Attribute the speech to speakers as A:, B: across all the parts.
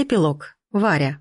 A: Эпилог. Варя.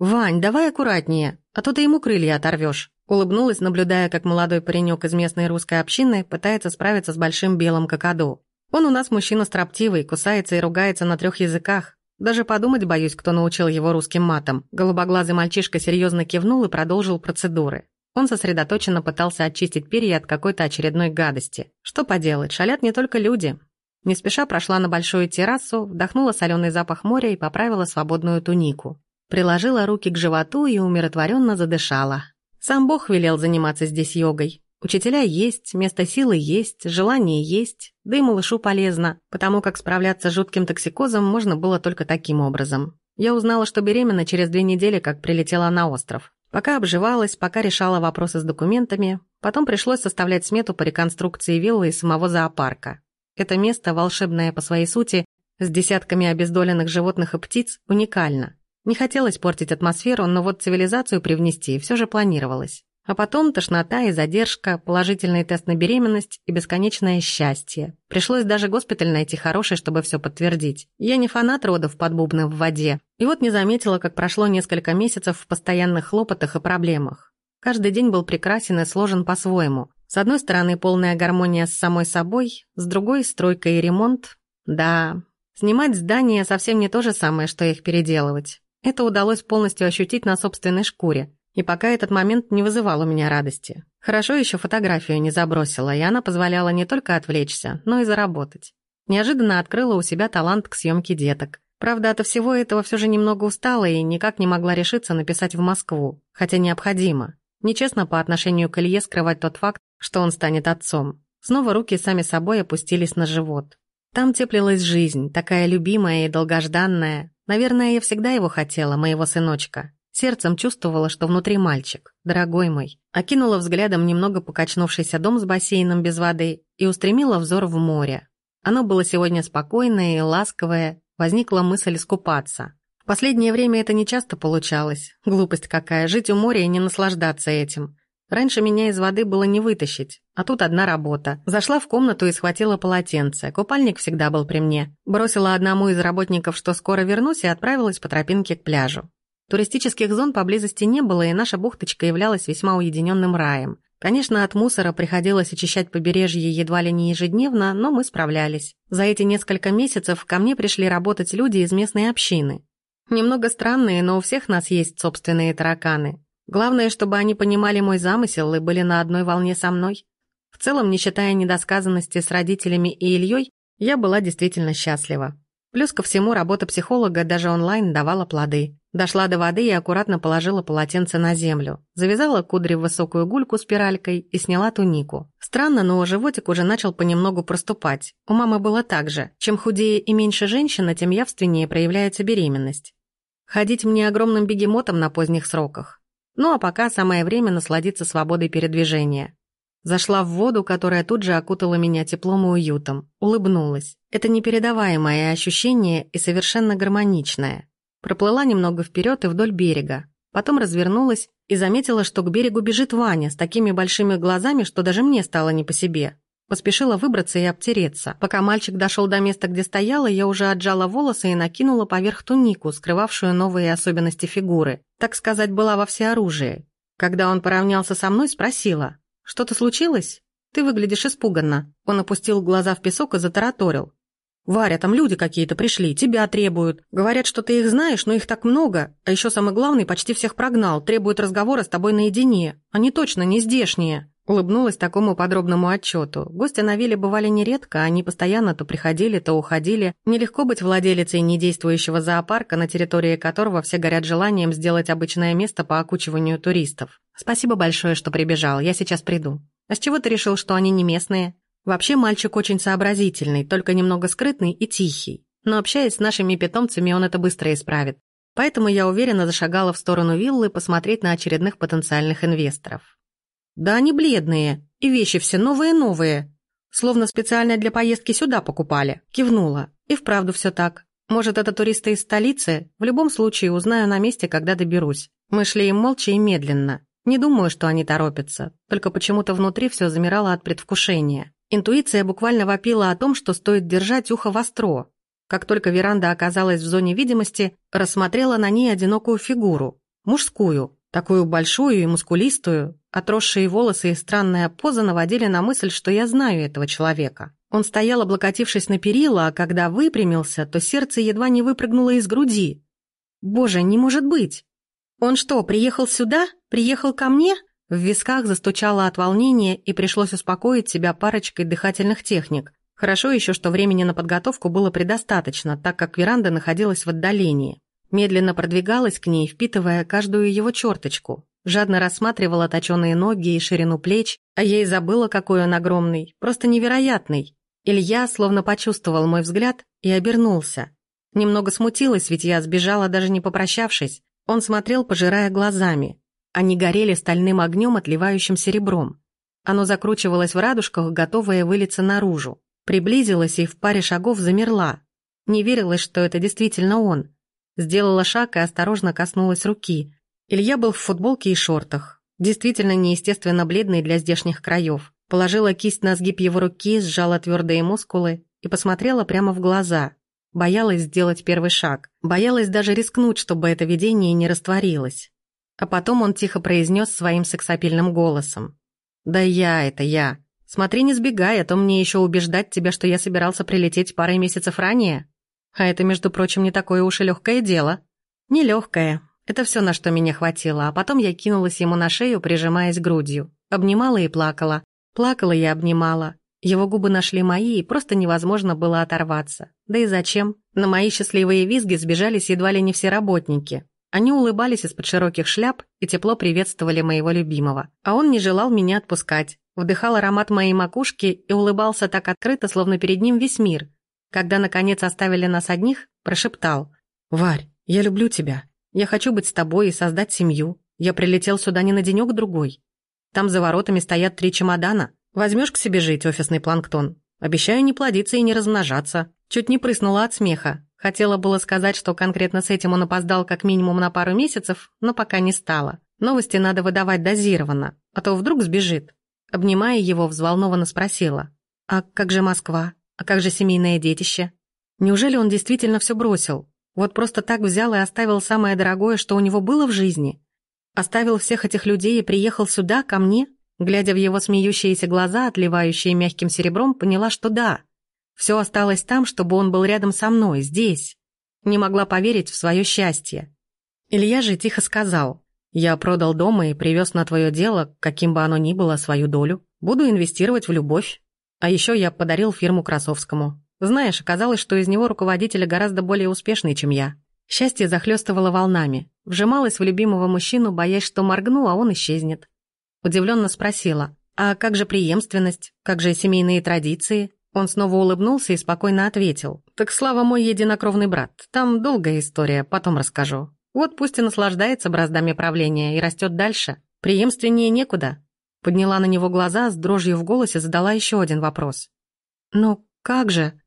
A: «Вань, давай аккуратнее, а то ты ему крылья оторвешь. улыбнулась, наблюдая, как молодой паренек из местной русской общины пытается справиться с большим белым какаду. Он у нас мужчина строптивый, кусается и ругается на трех языках. Даже подумать боюсь, кто научил его русским матом. Голубоглазый мальчишка серьезно кивнул и продолжил процедуры. Он сосредоточенно пытался очистить перья от какой-то очередной гадости. Что поделать, шалят не только люди. Не спеша прошла на большую террасу, вдохнула соленый запах моря и поправила свободную тунику. Приложила руки к животу и умиротворенно задышала. Сам Бог велел заниматься здесь йогой. Учителя есть, место силы есть, желание есть, да и малышу полезно, потому как справляться с жутким токсикозом можно было только таким образом. Я узнала, что беременна через две недели, как прилетела на остров. Пока обживалась, пока решала вопросы с документами, потом пришлось составлять смету по реконструкции виллы и самого зоопарка. Это место, волшебное по своей сути, с десятками обездоленных животных и птиц, уникально. Не хотелось портить атмосферу, но вот цивилизацию привнести все же планировалось. А потом тошнота и задержка, положительный тест на беременность и бесконечное счастье. Пришлось даже госпиталь найти хороший, чтобы все подтвердить. Я не фанат родов под бубны в воде. И вот не заметила, как прошло несколько месяцев в постоянных хлопотах и проблемах. Каждый день был прекрасен и сложен по-своему. С одной стороны, полная гармония с самой собой, с другой — стройка и ремонт. Да, снимать здания совсем не то же самое, что их переделывать. Это удалось полностью ощутить на собственной шкуре. И пока этот момент не вызывал у меня радости. Хорошо еще фотографию не забросила, и она позволяла не только отвлечься, но и заработать. Неожиданно открыла у себя талант к съемке деток. Правда, от всего этого все же немного устала и никак не могла решиться написать в Москву, хотя необходимо. Нечестно по отношению к Илье скрывать тот факт, что он станет отцом. Снова руки сами собой опустились на живот. Там теплилась жизнь, такая любимая и долгожданная. Наверное, я всегда его хотела, моего сыночка. Сердцем чувствовала, что внутри мальчик, дорогой мой. Окинула взглядом немного покачнувшийся дом с бассейном без воды и устремила взор в море. Оно было сегодня спокойное и ласковое, возникла мысль искупаться. В последнее время это нечасто получалось. Глупость какая, жить у моря и не наслаждаться этим. Раньше меня из воды было не вытащить, а тут одна работа. Зашла в комнату и схватила полотенце. Купальник всегда был при мне. Бросила одному из работников, что скоро вернусь, и отправилась по тропинке к пляжу. Туристических зон поблизости не было, и наша бухточка являлась весьма уединенным раем. Конечно, от мусора приходилось очищать побережье едва ли не ежедневно, но мы справлялись. За эти несколько месяцев ко мне пришли работать люди из местной общины. Немного странные, но у всех нас есть собственные тараканы. Главное, чтобы они понимали мой замысел и были на одной волне со мной. В целом, не считая недосказанности с родителями и Ильей, я была действительно счастлива. Плюс ко всему, работа психолога даже онлайн давала плоды. Дошла до воды и аккуратно положила полотенце на землю. Завязала кудри в высокую гульку спиралькой и сняла тунику. Странно, но животик уже начал понемногу проступать. У мамы было так же. Чем худее и меньше женщина, тем явственнее проявляется беременность. Ходить мне огромным бегемотом на поздних сроках. Ну а пока самое время насладиться свободой передвижения. Зашла в воду, которая тут же окутала меня теплом и уютом. Улыбнулась. Это непередаваемое ощущение и совершенно гармоничное. Проплыла немного вперед и вдоль берега. Потом развернулась и заметила, что к берегу бежит Ваня с такими большими глазами, что даже мне стало не по себе. Поспешила выбраться и обтереться. Пока мальчик дошел до места, где стояла, я уже отжала волосы и накинула поверх тунику, скрывавшую новые особенности фигуры. Так сказать, была во всеоружии. Когда он поравнялся со мной, спросила. «Что-то случилось? Ты выглядишь испуганно». Он опустил глаза в песок и затараторил. «Варя, там люди какие-то пришли, тебя требуют. Говорят, что ты их знаешь, но их так много. А еще самый главный почти всех прогнал, требует разговора с тобой наедине. Они точно не здешние». Улыбнулась такому подробному отчету. Гости на вилле бывали нередко, они постоянно то приходили, то уходили. Нелегко быть владелицей недействующего зоопарка, на территории которого все горят желанием сделать обычное место по окучиванию туристов. Спасибо большое, что прибежал, я сейчас приду. А с чего ты решил, что они не местные? Вообще мальчик очень сообразительный, только немного скрытный и тихий. Но общаясь с нашими питомцами, он это быстро исправит. Поэтому я уверенно зашагала в сторону виллы посмотреть на очередных потенциальных инвесторов. Да они бледные, и вещи все новые-новые. Словно специально для поездки сюда покупали. Кивнула. И вправду все так. Может, это туристы из столицы? В любом случае, узнаю на месте, когда доберусь. Мы шли им молча и медленно. Не думаю, что они торопятся. Только почему-то внутри все замирало от предвкушения. Интуиция буквально вопила о том, что стоит держать ухо востро. Как только веранда оказалась в зоне видимости, рассмотрела на ней одинокую фигуру, мужскую, такую большую и мускулистую. Отросшие волосы и странная поза наводили на мысль, что я знаю этого человека. Он стоял, облокотившись на перила, а когда выпрямился, то сердце едва не выпрыгнуло из груди. «Боже, не может быть! Он что, приехал сюда? Приехал ко мне?» В висках застучало от волнения и пришлось успокоить себя парочкой дыхательных техник. Хорошо еще, что времени на подготовку было предостаточно, так как веранда находилась в отдалении. Медленно продвигалась к ней, впитывая каждую его черточку. Жадно рассматривала точеные ноги и ширину плеч, а я и забыла, какой он огромный, просто невероятный. Илья словно почувствовал мой взгляд и обернулся. Немного смутилась, ведь я сбежала, даже не попрощавшись. Он смотрел, пожирая глазами. Они горели стальным огнем, отливающим серебром. Оно закручивалось в радужках, готовое вылиться наружу. Приблизилась и в паре шагов замерла. Не верилось, что это действительно он. Сделала шаг и осторожно коснулась руки. Илья был в футболке и шортах. Действительно неестественно бледный для здешних краев. Положила кисть на сгиб его руки, сжала твердые мускулы и посмотрела прямо в глаза. Боялась сделать первый шаг. Боялась даже рискнуть, чтобы это видение не растворилось. А потом он тихо произнес своим сексапильным голосом. «Да я это я. Смотри, не сбегай, а то мне еще убеждать тебя, что я собирался прилететь парой месяцев ранее. А это, между прочим, не такое уж и легкое дело. Нелегкое. Это все, на что меня хватило, а потом я кинулась ему на шею, прижимаясь грудью. Обнимала и плакала. Плакала и обнимала. Его губы нашли мои, и просто невозможно было оторваться. Да и зачем? На мои счастливые визги сбежались едва ли не все работники. Они улыбались из-под широких шляп и тепло приветствовали моего любимого. А он не желал меня отпускать. Вдыхал аромат моей макушки и улыбался так открыто, словно перед ним весь мир. Когда, наконец, оставили нас одних, прошептал. «Варь, я люблю тебя. Я хочу быть с тобой и создать семью. Я прилетел сюда не на денек-другой. Там за воротами стоят три чемодана. Возьмешь к себе жить, офисный планктон? Обещаю не плодиться и не размножаться». Чуть не прыснула от смеха. Хотела было сказать, что конкретно с этим он опоздал как минимум на пару месяцев, но пока не стало. Новости надо выдавать дозированно, а то вдруг сбежит. Обнимая его, взволнованно спросила. «А как же Москва? А как же семейное детище? Неужели он действительно все бросил? Вот просто так взял и оставил самое дорогое, что у него было в жизни? Оставил всех этих людей и приехал сюда, ко мне?» Глядя в его смеющиеся глаза, отливающие мягким серебром, поняла, что да, все осталось там, чтобы он был рядом со мной, здесь. Не могла поверить в свое счастье. Илья же тихо сказал, «Я продал дом и привез на твое дело, каким бы оно ни было, свою долю. Буду инвестировать в любовь. А еще я подарил фирму Красовскому. Знаешь, оказалось, что из него руководитель гораздо более успешный, чем я. Счастье захлестывало волнами. Вжималась в любимого мужчину, боясь, что моргну, а он исчезнет. Удивленно спросила, «А как же преемственность? Как же семейные традиции?» Он снова улыбнулся и спокойно ответил. «Так Слава мой единокровный брат. Там долгая история, потом расскажу. Вот пусть и наслаждается браздами правления и растет дальше. Преемственнее некуда». Подняла на него глаза, с дрожью в голосе задала еще один вопрос. «Ну, как же?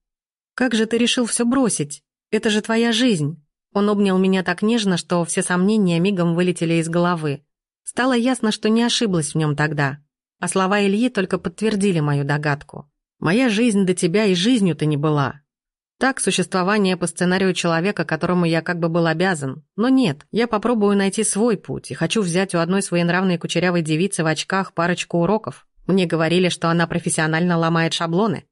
A: Как же ты решил все бросить? Это же твоя жизнь». Он обнял меня так нежно, что все сомнения мигом вылетели из головы. Стало ясно, что не ошиблась в нем тогда. А слова Ильи только подтвердили мою догадку. Моя жизнь до тебя и жизнью-то не была. Так, существование по сценарию человека, которому я как бы был обязан. Но нет, я попробую найти свой путь и хочу взять у одной своенравной кучерявой девицы в очках парочку уроков. Мне говорили, что она профессионально ломает шаблоны.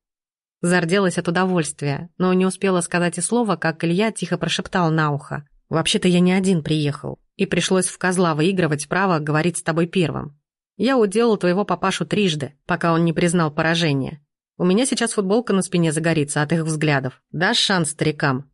A: Зарделась от удовольствия, но не успела сказать и слова, как Илья тихо прошептал на ухо. «Вообще-то я не один приехал, и пришлось в козла выигрывать право говорить с тобой первым. Я уделал твоего папашу трижды, пока он не признал поражение. У меня сейчас футболка на спине загорится от их взглядов. Дашь шанс старикам?»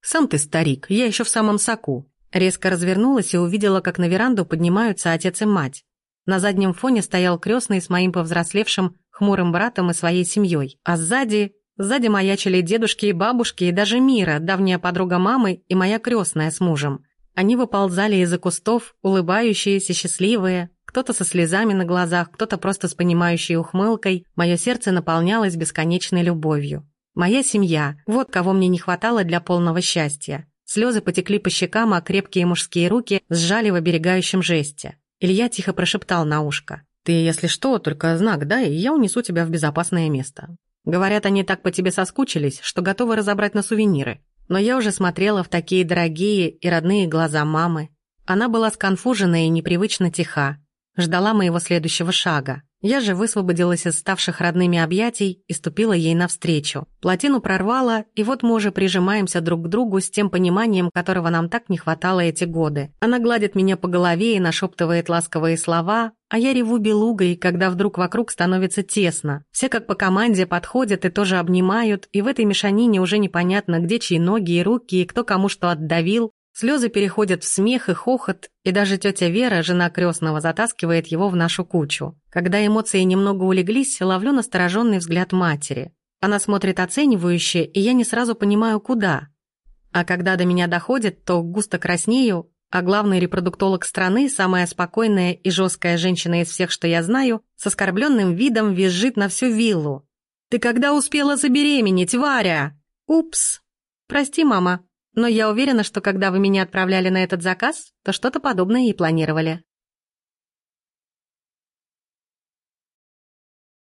A: «Сам ты старик, я еще в самом соку». Резко развернулась и увидела, как на веранду поднимаются отец и мать. На заднем фоне стоял крестный с моим повзрослевшим хмурым братом и своей семьей, а сзади... Сзади маячили дедушки и бабушки, и даже Мира, давняя подруга мамы и моя крестная с мужем. Они выползали из-за кустов, улыбающиеся, счастливые, кто-то со слезами на глазах, кто-то просто с понимающей ухмылкой. Мое сердце наполнялось бесконечной любовью. Моя семья, вот кого мне не хватало для полного счастья. Слезы потекли по щекам, а крепкие мужские руки сжали в оберегающем жесте. Илья тихо прошептал на ушко. «Ты, если что, только знак дай, и я унесу тебя в безопасное место. Говорят, они так по тебе соскучились, что готовы разобрать на сувениры. Но я уже смотрела в такие дорогие и родные глаза мамы. Она была сконфужена и непривычно тиха. Ждала моего следующего шага. Я же высвободилась из ставших родными объятий и ступила ей навстречу. Плотину прорвала, и вот мы уже прижимаемся друг к другу с тем пониманием, которого нам так не хватало эти годы. Она гладит меня по голове и нашептывает ласковые слова, а я реву белугой, когда вдруг вокруг становится тесно. Все как по команде подходят и тоже обнимают, и в этой мешанине уже непонятно, где чьи ноги и руки, и кто кому что отдавил, Слезы переходят в смех и хохот, и даже тетя Вера, жена крестного, затаскивает его в нашу кучу. Когда эмоции немного улеглись, ловлю настороженный взгляд матери. Она смотрит оценивающе, и я не сразу понимаю, куда. А когда до меня доходит, то густо краснею, а главный репродуктолог страны, самая спокойная и жесткая женщина из всех, что я знаю, с оскорбленным видом визжит на всю виллу. «Ты когда успела забеременеть, Варя?» «Упс. Прости, мама», но я уверена, что когда вы меня отправляли на этот заказ, то что-то подобное и планировали.